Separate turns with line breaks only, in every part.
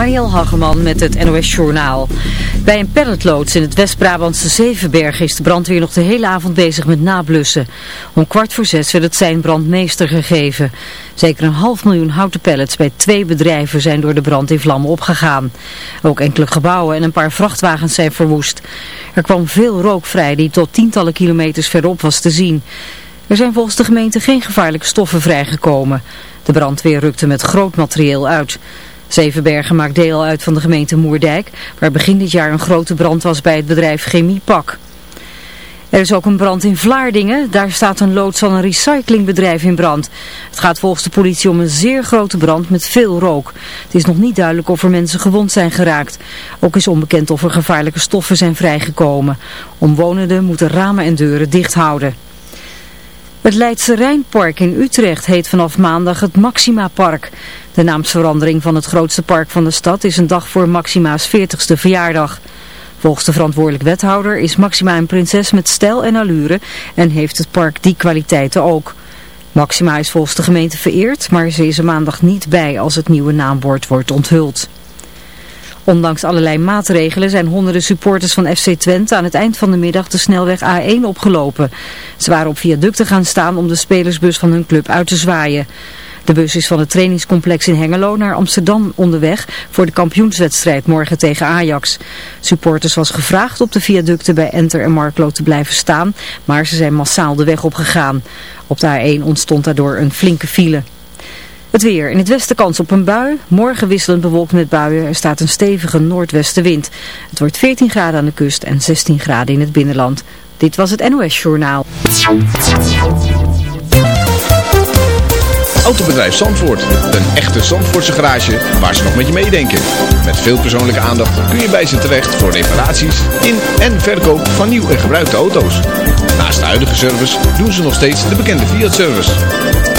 Marielle Hageman met het NOS Journaal. Bij een palletloods in het West-Brabantse Zevenberg is de brandweer nog de hele avond bezig met nablussen. Om kwart voor zes werd het zijn brandmeester gegeven. Zeker een half miljoen houten pallets bij twee bedrijven zijn door de brand in vlammen opgegaan. Ook enkele gebouwen en een paar vrachtwagens zijn verwoest. Er kwam veel rook vrij die tot tientallen kilometers verop was te zien. Er zijn volgens de gemeente geen gevaarlijke stoffen vrijgekomen. De brandweer rukte met groot materieel uit. Zevenbergen maakt deel uit van de gemeente Moerdijk, waar begin dit jaar een grote brand was bij het bedrijf Chemiepak. Er is ook een brand in Vlaardingen. Daar staat een loods van een recyclingbedrijf in brand. Het gaat volgens de politie om een zeer grote brand met veel rook. Het is nog niet duidelijk of er mensen gewond zijn geraakt. Ook is onbekend of er gevaarlijke stoffen zijn vrijgekomen. Omwonenden moeten ramen en deuren dicht houden. Het Leidse Rijnpark in Utrecht heet vanaf maandag het Maxima Park. De naamsverandering van het grootste park van de stad is een dag voor Maxima's 40ste verjaardag. Volgens de verantwoordelijk wethouder is Maxima een prinses met stijl en allure en heeft het park die kwaliteiten ook. Maxima is volgens de gemeente vereerd, maar ze is er maandag niet bij als het nieuwe naambord wordt onthuld. Ondanks allerlei maatregelen zijn honderden supporters van FC Twente aan het eind van de middag de snelweg A1 opgelopen. Ze waren op viaducten gaan staan om de spelersbus van hun club uit te zwaaien. De bus is van het trainingscomplex in Hengelo naar Amsterdam onderweg voor de kampioenswedstrijd morgen tegen Ajax. Supporters was gevraagd op de viaducten bij Enter en Marklo te blijven staan, maar ze zijn massaal de weg opgegaan. Op de A1 ontstond daardoor een flinke file. Het weer. In het westen kans op een bui. Morgen wisselend bewolkt met buien. Er staat een stevige noordwestenwind. Het wordt 14 graden aan de kust en 16 graden in het binnenland. Dit was het NOS Journaal.
Autobedrijf Zandvoort. Een echte Zandvoortse garage waar ze nog met je meedenken. Met veel persoonlijke aandacht kun je bij ze terecht voor reparaties in en verkoop van nieuw en gebruikte auto's. Naast de huidige service doen ze nog steeds de bekende Fiat-service.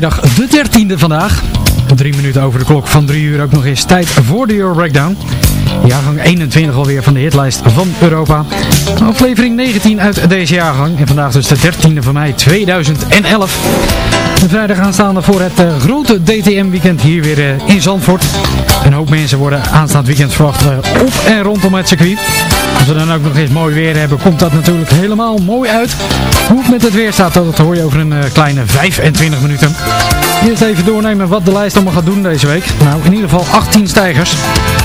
Vrijdag de 13e vandaag. Drie minuten over de klok van drie uur ook nog eens tijd voor de Euro Breakdown. Jaargang 21 alweer van de hitlijst van Europa. Aflevering 19 uit deze jaargang. En vandaag dus de 13e van mei 2011. De vrijdag aanstaande voor het uh, grote DTM weekend hier weer uh, in Zandvoort. Hoop mensen worden aanstaand weekend verwacht uh, op en rondom het circuit. Als we dan ook nog eens mooi weer hebben, komt dat natuurlijk helemaal mooi uit. Hoe het met het weer staat, dat hoor je over een kleine 25 minuten. Eerst even doornemen wat de lijst allemaal gaat doen deze week. Nou, in ieder geval 18 stijgers,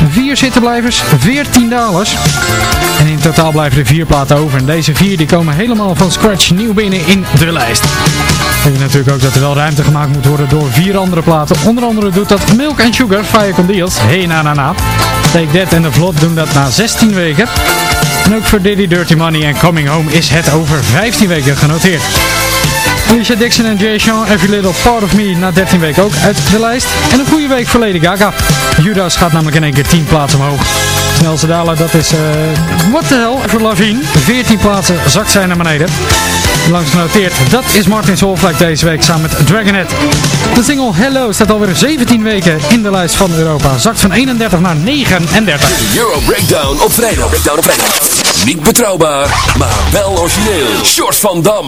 4 zittenblijvers, 14 dalers. En in totaal blijven er 4 platen over. En deze 4 die komen helemaal van scratch nieuw binnen in de lijst. Je natuurlijk ook dat er wel ruimte gemaakt moet worden door 4 andere platen. Onder andere doet dat Milk and Sugar, Fire Con Deals. Hey na na na. Take That en The Vlot doen dat na 16 weken. En ook voor Diddy Dirty Money en Coming Home is het over 15 weken genoteerd. Alicia Dixon en Jay Sean, Every Little Part of Me na 13 weken ook uit de lijst. En een goede week voor Lady Gaga. Judas gaat namelijk in één keer 10 plaatsen omhoog. Snelste daler, dat is... Uh, what the hell? Voor Lavine. 14 plaatsen zakt zij naar beneden. Langs genoteerd, dat is Martin Solvlek deze week samen met Dragonet. De single Hello staat alweer 17 weken in de lijst van Europa. Zakt van 31 naar 39.
De Euro Breakdown op vrijdag. Breakdown op vrijdag. Niet betrouwbaar, maar wel origineel. Short van Dam.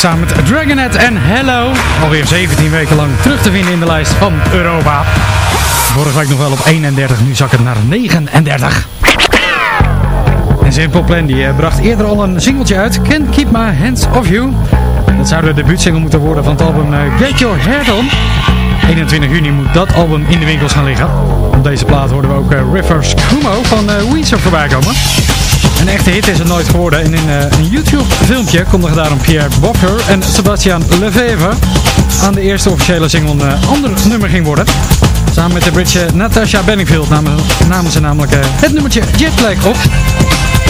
Samen met Dragonet en Hello. Alweer 17 weken lang terug te vinden in de lijst van Europa. Vorige week nog wel op 31, nu zak het naar 39. En Simple Plan die eh, bracht eerder al een singeltje uit, Can't Keep My Hands Off You. Dat zou de debuutsingle moeten worden van het album eh, Get Your Head On. 21 juni moet dat album in de winkels gaan liggen. Op deze plaat hoorden we ook uh, Rivers Kumo van Weezer voorbij komen. Een echte hit is het nooit geworden. En in uh, een YouTube filmpje kondigen daarom Pierre Bocker en Sebastian Lefevre aan de eerste officiële single een uh, ander nummer ging worden. Samen met de Britse Natasha Benningfield namen, ze namelijk uh, het nummertje Jetlag op.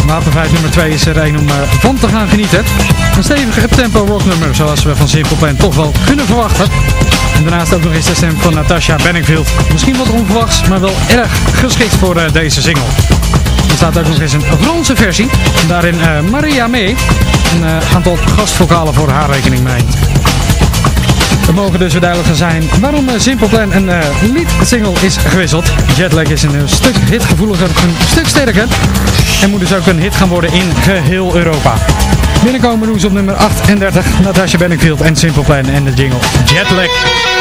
Wapenfeit nummer 2 is er een om van te gaan genieten. Een stevige uptempo rocknummer zoals we van Simple Plan toch wel kunnen verwachten. En daarnaast ook nog eens de stem van Natasha Benningfield. Misschien wat onverwachts, maar wel erg geschikt voor deze single. Er staat ook nog eens een Franse versie. Daarin uh, Maria mee. Een uh, aantal gastvokalen voor haar rekening mee. We mogen dus weer duidelijk zijn waarom uh, Simple Plan een uh, single is gewisseld. Jetlag is een stuk hitgevoeliger, een stuk sterker. En moet dus ook een hit gaan worden in geheel Europa. Binnenkomen doen ze op nummer 38. Natasha Benningfield en Simple Plan en de jingle Jetlag.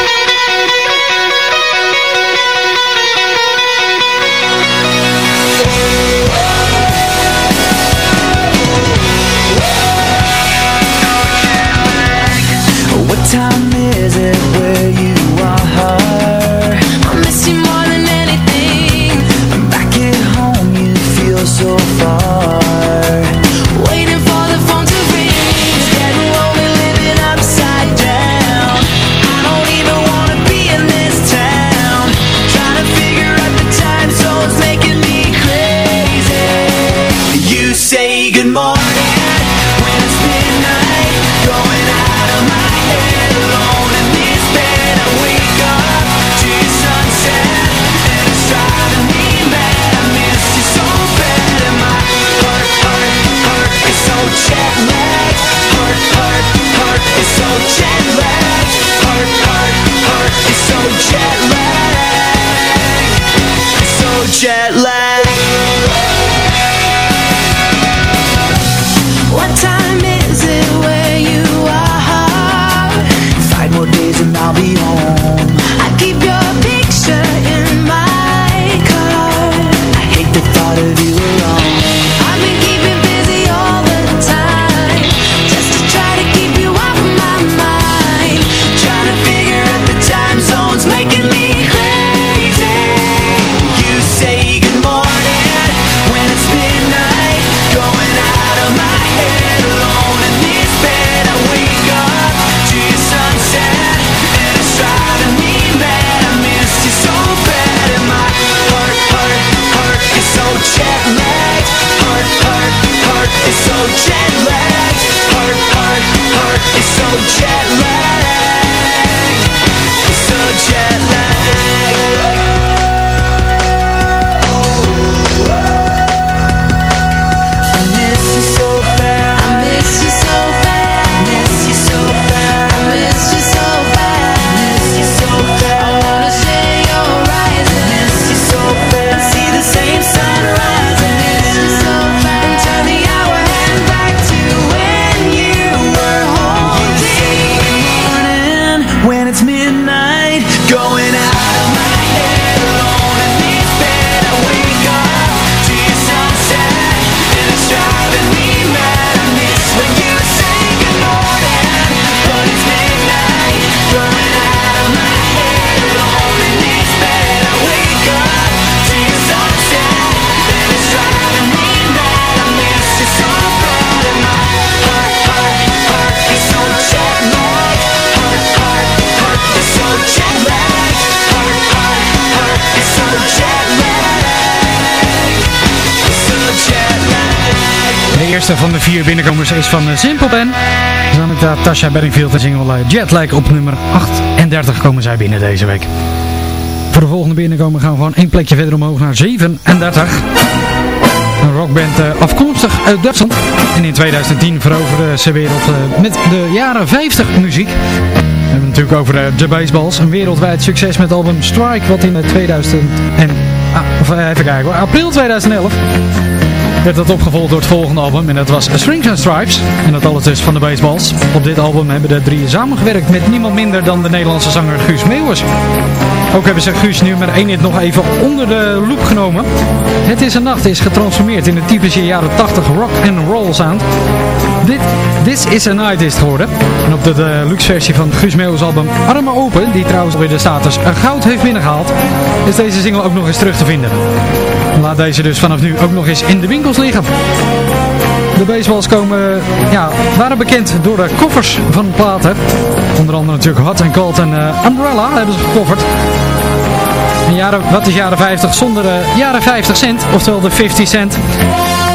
Vier binnenkomers is van eh, Simple Ben. Dan met uh, Tasha Bedingfield en single Jetlag op nummer 38 komen zij binnen deze week. Voor de volgende binnenkomen gaan we gewoon één plekje verder omhoog naar 37. Een rockband uh, afkomstig uit Duitsland. En in 2010 veroverde ze wereld met de jaren 50 muziek. We hebben het natuurlijk over de Baseballs. Een wereldwijd succes met album Strike wat in 2000 en... Ah, even kijken april 2011 werd dat opgevolgd door het volgende album en dat was Strings and Stripes. En dat alles dus van de Baseballs. Op dit album hebben de drie samengewerkt met niemand minder dan de Nederlandse zanger Guus Meeuwers. Ook hebben ze Guus nummer 1 hit nog even onder de loep genomen. Het is een nacht is getransformeerd in een typische jaren 80 rock and roll sound. Dit This is a Night is geworden. En op de, de luxe versie van Guus Meeuwers album Armen Open, die trouwens weer de status goud heeft binnengehaald, is deze single ook nog eens terug te vinden. Laat deze dus vanaf nu ook nog eens in de winkels liggen. De baseballs komen, ja, waren bekend door de koffers van platen. Onder andere natuurlijk Hot and Cold en uh, Umbrella hebben ze gecoverd. En jaren, wat is jaren 50 zonder de jaren 50 cent, oftewel de 50 cent.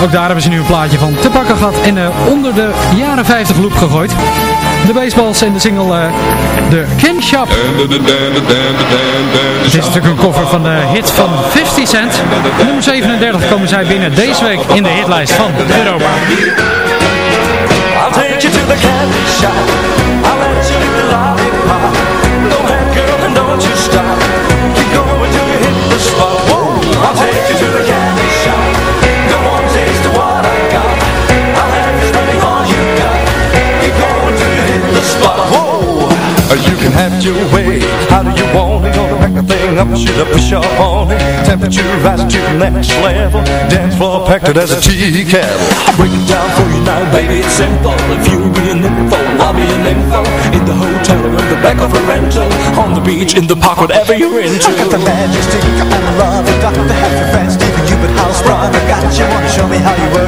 Ook daar hebben ze nu een plaatje van te pakken gehad en uh, onder de jaren 50 loop gegooid. De baseballs en de single uh, The Ken Shop. Het is natuurlijk een cover van de hit van 50 Cent. Nummer 37 komen zij binnen deze week in de hitlijst van Europa. I'll take you to can have your way. How do you want it? Gonna back the thing up, shoot up, push up on it. Temperature rise to the next level. Dance floor packed it as a tea kettle. Break it down for you now, baby. It's simple. If you be an info, I'll be an info. In the hotel or in the back of a rental. On the beach, in the park, whatever you're into. I got the magic stick, in love. I got the happy fast, even you
stupid house sprung I got you, wanna show me how you work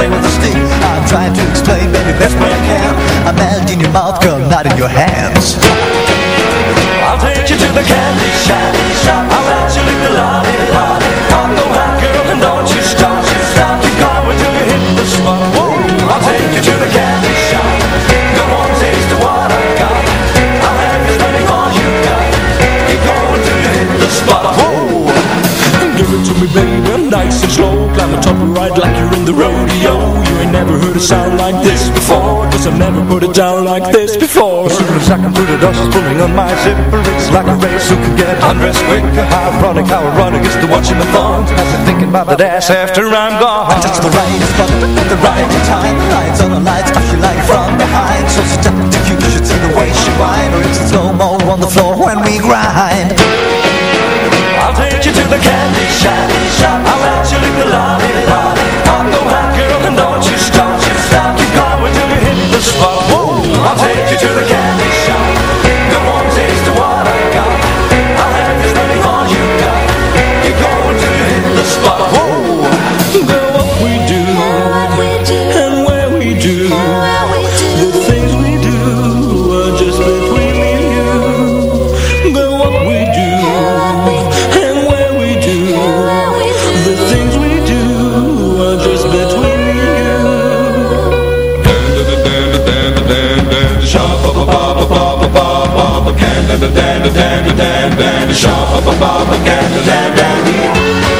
play with the stick I'm trying to explain, baby, best way I can. Mad in your mouth, girl, not in your hands.
I'll take you to the candy shop. I'll let you me, baby, nice and slow Climb the top right like you're in the rodeo. You ain't never heard a sound like this before. Cause I've never put it down like this before.
As soon as I can put it, dust pulling on my zipper It's like a race who can get undressed quicker? How ironic, how ironic is the watching the thongs I've been thinking about that ass after I'm gone. I touch the right button at the right time. The lights on the lights, push you like from behind. So to you should see the way she whine Or it's slow-mo on the floor when we grind
to the candy shop. I'll let you lick the lollipop. Candy,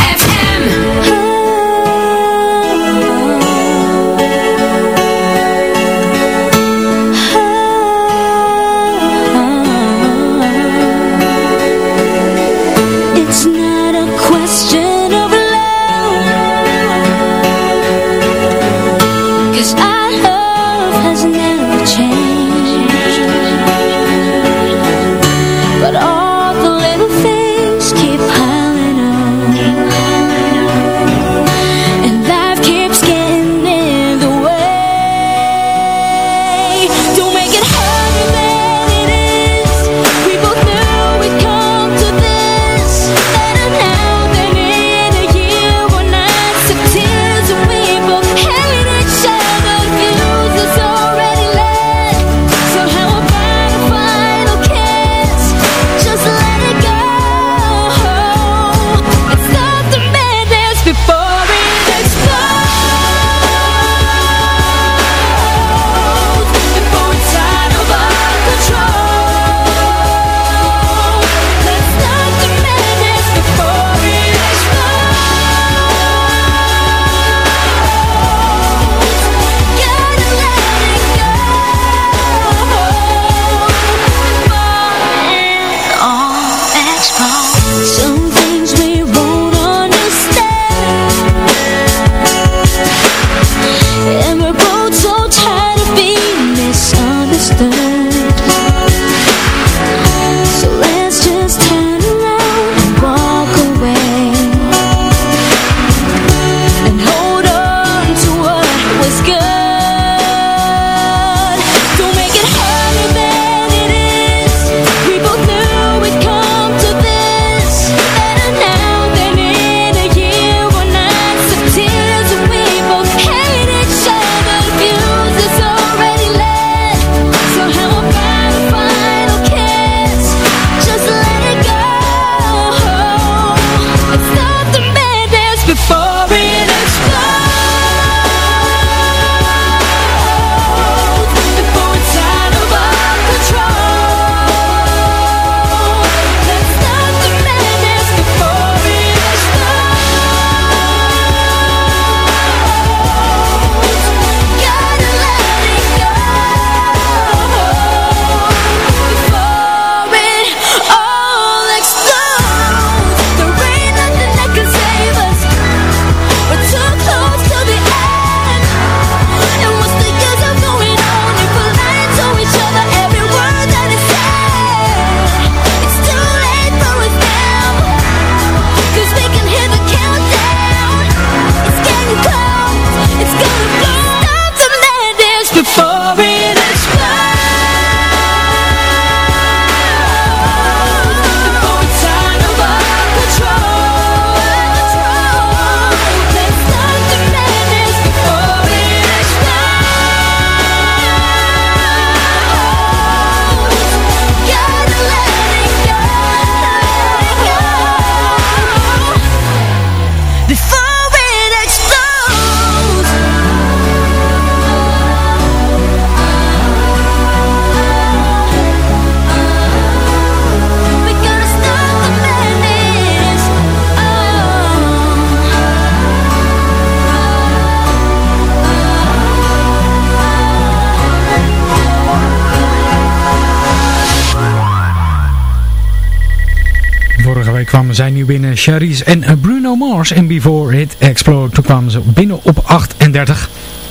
binnen Charisse en Bruno Mars. En Before It Explode, toen kwamen ze binnen op 38.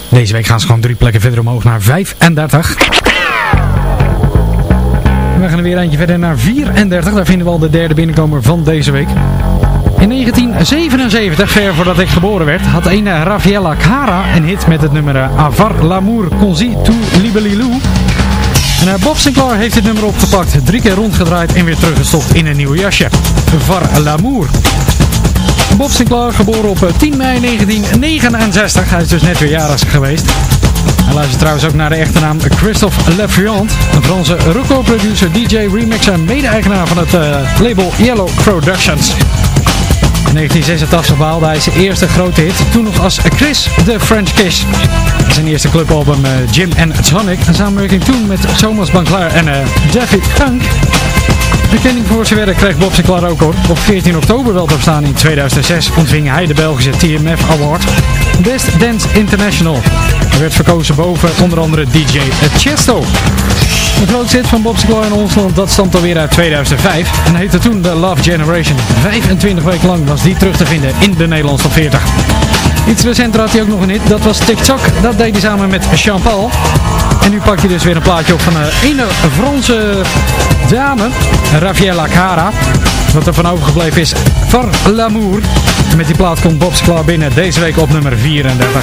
Deze week gaan ze gewoon drie plekken verder omhoog naar 35. We gaan er weer eentje verder naar 34. Daar vinden we al de derde binnenkomer van deze week. In 1977, ver voordat ik geboren werd, had een Raffaella Cara een hit met het nummer Avar l'amour consi tu libellilou. En Bob Sinclair heeft dit nummer opgepakt, drie keer rondgedraaid en weer teruggestopt in een nieuw jasje. Var l'amour. Bob Sinclair, geboren op 10 mei 1969. Hij is dus net weer jarig geweest. Hij luistert trouwens ook naar de echte naam Christophe Lefriant. Een Franse record-producer, DJ, remixer en mede-eigenaar van het uh, label Yellow Productions. In 1986 behaalde hij zijn eerste grote hit, toen nog als Chris the French Kiss. Zijn eerste clubalbum uh, Jim and Tonic, een samenwerking toen met Thomas Banclair en uh, David Funk. Erkenning voor zijn werk kreeg Bob Sinclair ook. Op 14 oktober wel te staan in 2006 ontving hij de Belgische TMF Award Best Dance International. Hij werd verkozen boven onder andere DJ Chesto. De grootste hit van Bob Sinclair in ons land, dat stamt alweer uit 2005 en heette toen The Love Generation. 25 weken lang was die terug te vinden in de Nederlandse top 40. Iets recenter had hij ook nog een hit, dat was TikTok. Dat deed hij samen met Jean-Paul. En nu pak je dus weer een plaatje op van een ene Franse dame, Raffaella Cara. Wat er van overgebleven is, Var l'amour. En met die plaat komt Bob Sinclair binnen deze week op nummer 34.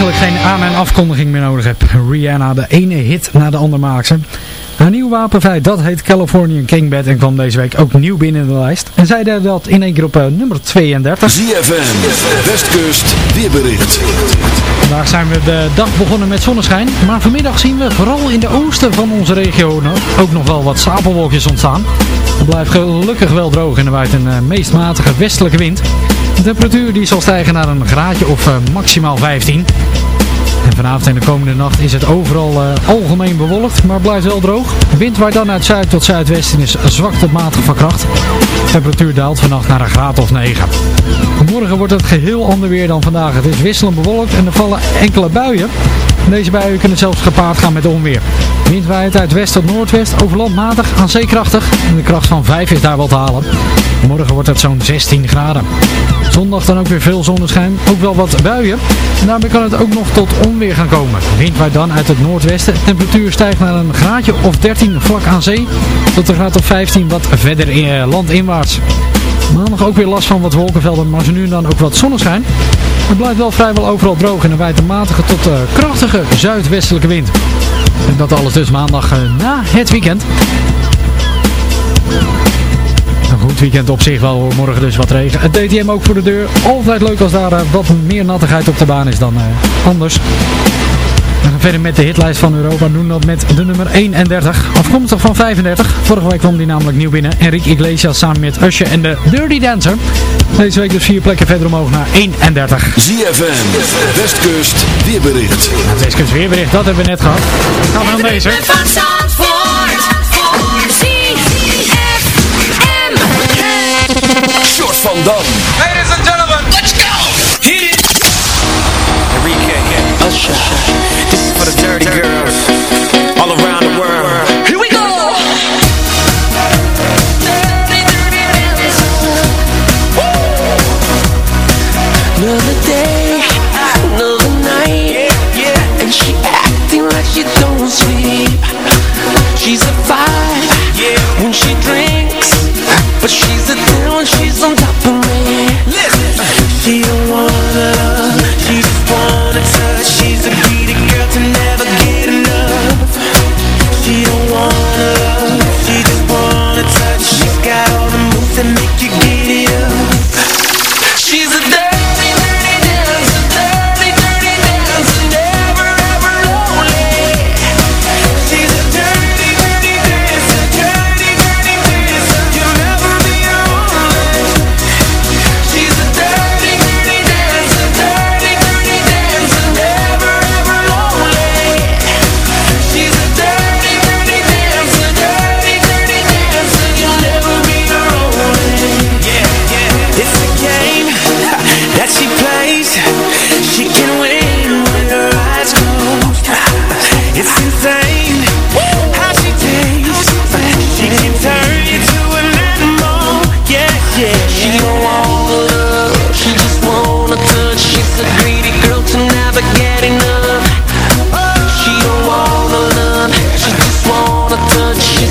eigenlijk geen aan- en afkondiging meer nodig heeft. Rihanna, de ene hit na de ander maakt ze. Haar nieuwe wapenfeit, dat heet Californian Kingbed en kwam deze week ook nieuw binnen in de lijst. En zij deden dat in één keer op eh, nummer 32.
ZFM, Westkust, weerbericht.
Vandaag zijn we de dag begonnen met zonneschijn, maar vanmiddag zien we vooral in de oosten van onze regio ook nog wel wat stapelwolkjes ontstaan. Het blijft gelukkig wel droog en er waait een eh, meest matige westelijke wind. Temperatuur die zal stijgen naar een graadje of eh, maximaal 15. En vanavond en de komende nacht is het overal eh, algemeen bewolkt, maar blijft wel droog. De wind waait dan uit zuid tot zuidwesten is zwak tot matig van kracht. Temperatuur daalt vannacht naar een graad of 9. Morgen wordt het geheel ander weer dan vandaag. Het is wisselend bewolkt en er vallen enkele buien. Deze buien kunnen zelfs gepaard gaan met onweer. Wind waait uit west tot noordwest, over land matig, aan zee krachtig. En de kracht van 5 is daar wel te halen. Morgen wordt het zo'n 16 graden. Zondag dan ook weer veel zonneschijn, ook wel wat buien. En daarbij kan het ook nog tot onweer gaan komen. Wind waait dan uit het noordwesten. De temperatuur stijgt naar een graadje of 13 vlak aan zee. Tot een graad of 15 wat verder eh, landinwaarts. Maandag ook weer last van wat wolkenvelden, maar ze nu dan ook wat zonneschijn. Het blijft wel vrijwel overal droog en een matige tot uh, krachtige zuidwestelijke wind. En dat alles dus maandag uh, na het weekend. Een goed weekend op zich wel, morgen dus wat regen. Het DTM ook voor de deur. Altijd leuk als daar uh, wat meer nattigheid op de baan is dan anders. We gaan verder met de hitlijst van Europa. Doen dat met de nummer 31. Afkomstig van 35. Vorige week kwam die namelijk nieuw binnen. Enrique Iglesias samen met Usher en de Dirty Dancer. Deze week dus vier plekken verder omhoog naar 31.
ZFM, Westkust, weerbericht.
Nou, Westkust weerbericht, dat hebben we net gehad. Gaan we dan deze.
Short van Dam.
Ladies and gentlemen, let's go! Hit it! Enrique, Usher, this is for the dirty girls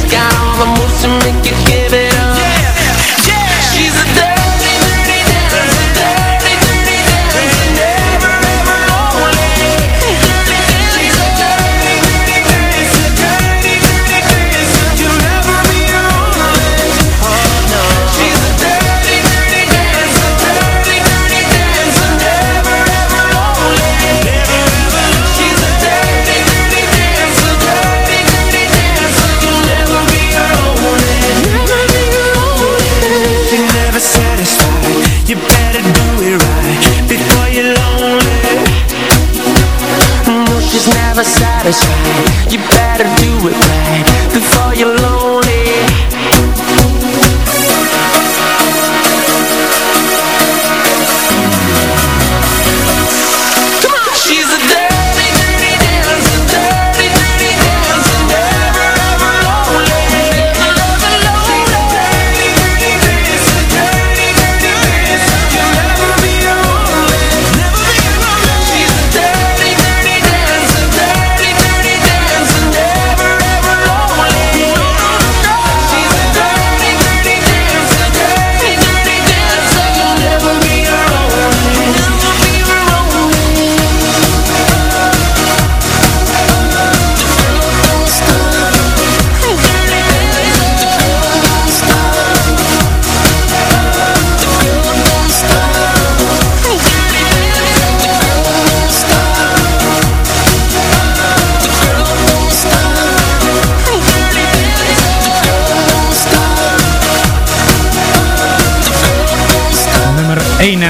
got all the moves to make it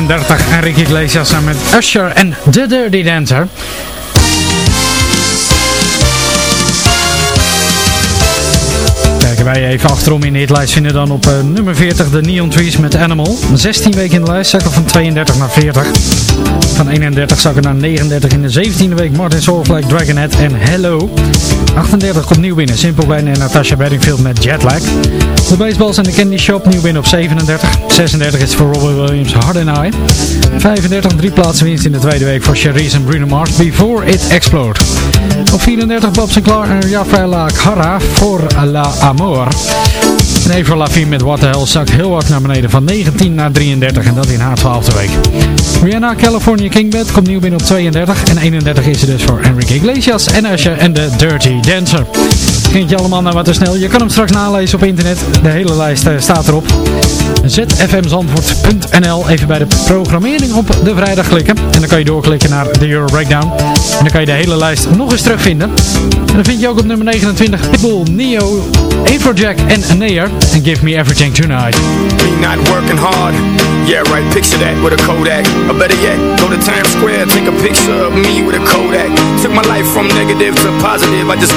31. Enrique Iglesias samen met Usher en The Dirty Dancer. Kijken wij even achterom in de hitlijst vinden dan op eh, nummer 40 de Neon Trees met Animal. 16 weken in de lijst, zakken van 32 naar 40. Van 31 zakken naar 39 in de 17e week Martin Solveig, Dragonhead en Hello. 38 komt nieuw binnen. Simpleman en Natasha Bedingfield met Jetlag. De Baseballs en de Candy Shop nieuw binnen op 37. 36 is voor Robert Williams Hard and Eye. 35 drie plaatsen winst in de tweede week voor Cherise en Bruno Mars Before It Explode. Op 34 Bob Sinclair en Rafaela Cara voor La Amor. En Avril Lavigne met What the Hell zakt heel wat naar beneden van 19 naar 33 en dat in haar 12e week. Rihanna California King Bed komt nieuw binnen op 32 en 31 is er dus voor Enrique Iglesias en Usher en de Dirty Dancer. Ging je allemaal naar wat te snel? Je kan hem straks nalezen op internet. De hele lijst staat erop. zfmzandvoort.nl Even bij de programmering op de vrijdag klikken. En dan kan je doorklikken naar de Euro Breakdown. En dan kan je de hele lijst nog eens terugvinden. En dan vind je ook op nummer 29 Pitbull, Neo, Afrojack en Nair. And Give Me Everything Tonight.
Me not working hard. Yeah, right, picture that with a Kodak. Or better yet, go to Times Square, take a picture of me with a Kodak. Took my life from negative to positive, I just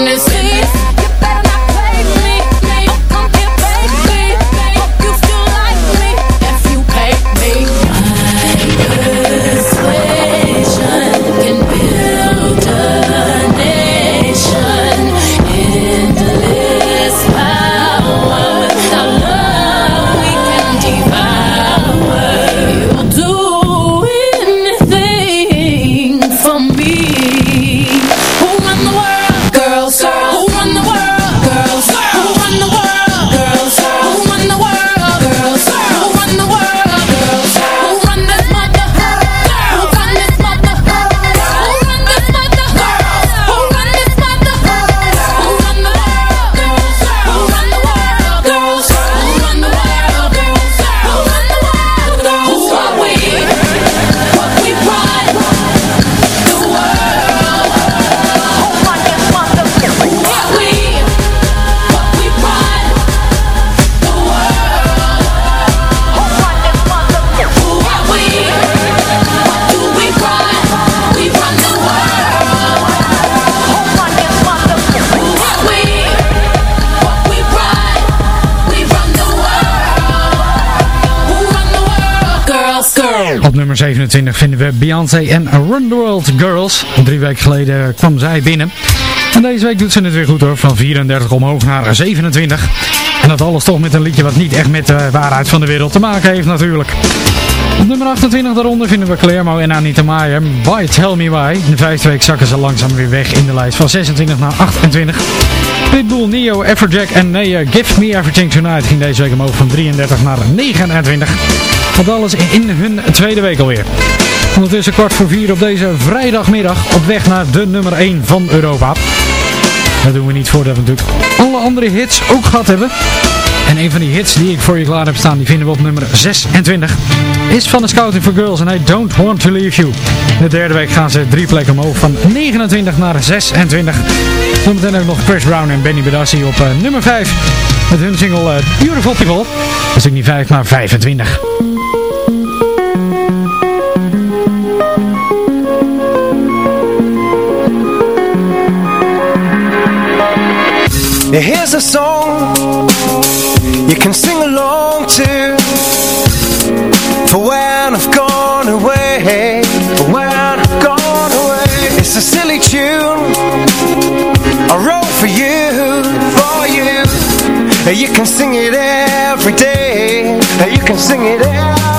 to business.
Op 27 vinden we Beyoncé en Run the World Girls. Drie weken geleden kwam zij binnen. En deze week doet ze het weer goed hoor. Van 34 omhoog naar 27. En dat alles toch met een liedje wat niet echt met de waarheid van de wereld te maken heeft natuurlijk. Op nummer 28 daaronder vinden we Clermo en Anita Maier. By Tell Me Why. In de vijfde week zakken ze langzaam weer weg in de lijst. Van 26 naar 28. Pitbull, Neo, Everjack en Nea Give Me Everything Tonight ging deze week omhoog van 33 naar 29. Want alles in hun tweede week alweer. Ondertussen kwart voor vier op deze vrijdagmiddag op weg naar de nummer 1 van Europa. Dat doen we niet voordat we natuurlijk alle andere hits ook gehad hebben. En een van die hits die ik voor je klaar heb staan, die vinden we op nummer 26. Is van de Scouting for Girls en I Don't Want To Leave You. In de derde week gaan ze drie plekken omhoog van 29 naar 26. Zometeen ook nog Chris Brown en Benny Bedassi op uh, nummer 5. Met hun single uh, Beautiful People. Dat is niet 5, maar 25.
Here's a song you can sing along to. For when I've gone away For when I've gone away. It's a silly tune. I wrote for you, for you. You can sing it every day. You can sing it every day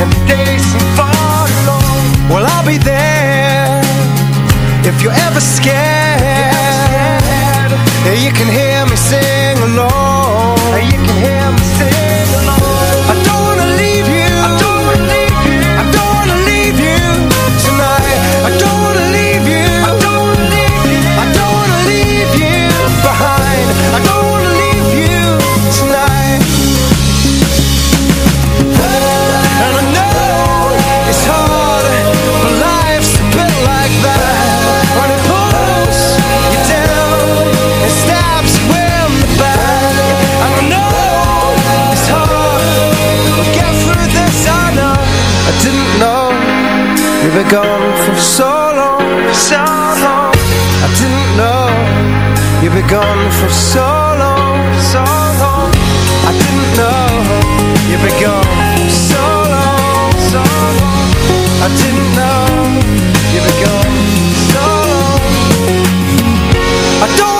And the days seem far too long Well I'll be there If you're ever scared. You can hear me sing along. You can hear me sing along You were gone for so long So long. I didn't know You were gone for so long So long. I didn't know You were gone for so long So long. I didn't know You were gone so long. I don't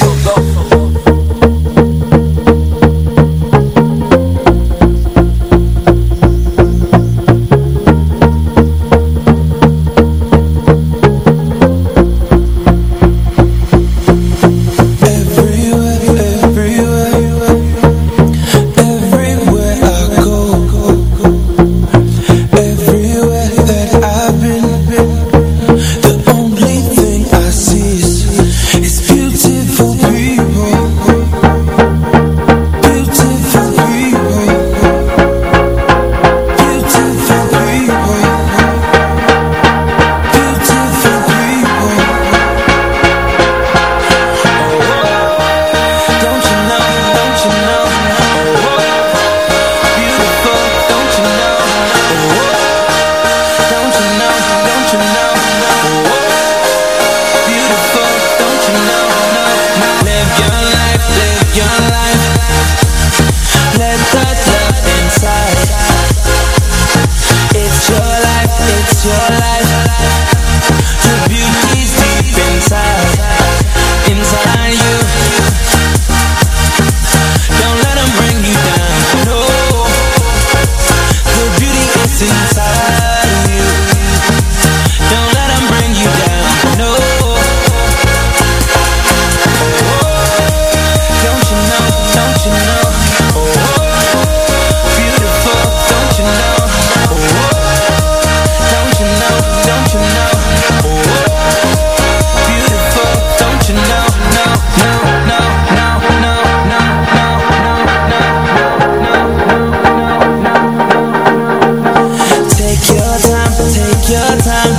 항상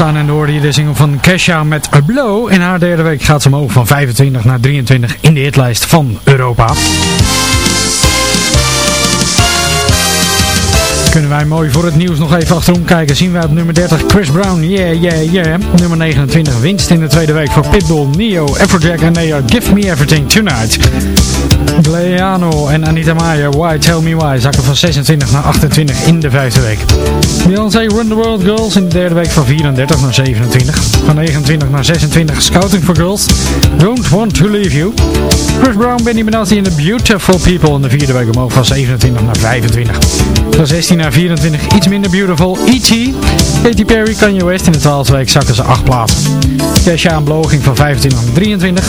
Opstaan en hoorde je de single van Kesha met A Blow. In haar derde week gaat ze omhoog van 25 naar 23 in de hitlijst van Europa. Kunnen wij mooi voor het nieuws nog even achterom kijken. Zien wij op nummer 30 Chris Brown, yeah, yeah, yeah. Nummer 29 winst in de tweede week voor Pitbull, Neo, Afrojack en Neo, Give Me Everything Tonight. Gleano en Anita Maya, Why Tell Me Why, zakken van 26 naar 28 in de vijfde week. Beyoncé Run the World Girls in de derde week van 34 naar 27. Van 29 naar 26 Scouting for Girls, Don't Want to Leave You. Chris Brown, Benny Benassi en The Beautiful People in de vierde week omhoog van 27 naar 25. Van 16 naar 24 iets minder beautiful. E.T. Katy Perry, Kanye West in de 12e week zakken ze 8 plaatsen. Kesha een bloging van 25 naar 23.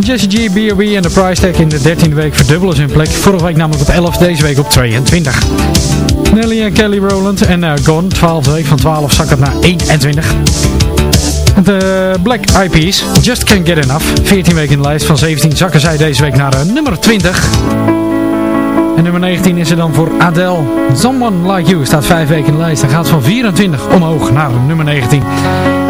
Jesse G, B.O.B. en de Price Tag in de 13e week verdubbelen hun plek. Vorige week namelijk op 11, deze week op 22. Nelly en Kelly Rowland en uh, Gone, 12e week van 12 zakken naar 21. De Black Eyed Just Can't Get Enough. 14 weken in de lijst van 17 zakken zij deze week naar uh, nummer 20. En nummer 19 is er dan voor Adele. Someone Like You staat 5 weken in de lijst. En gaat van 24 omhoog naar nummer 19.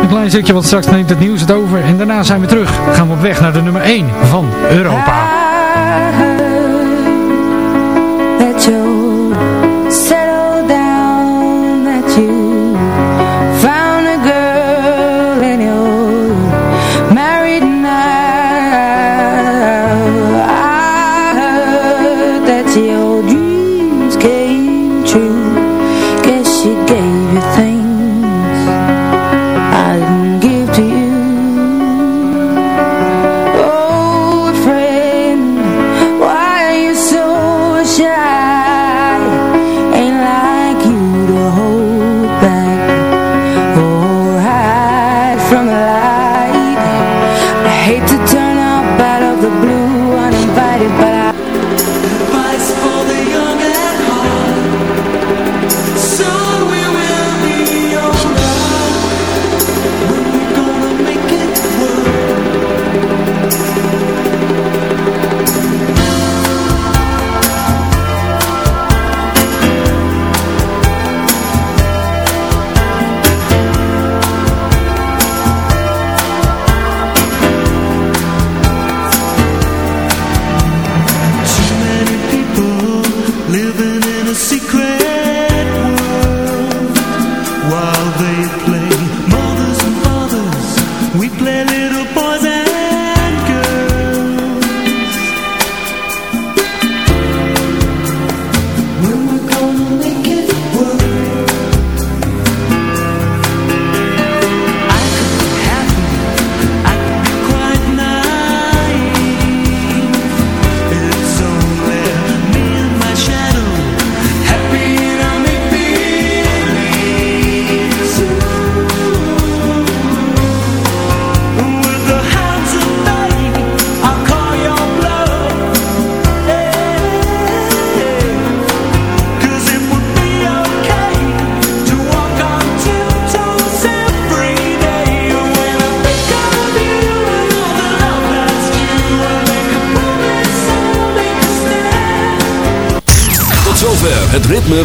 Een klein stukje, want straks neemt het nieuws het over. En daarna zijn we terug. Gaan we op weg naar de nummer 1 van Europa.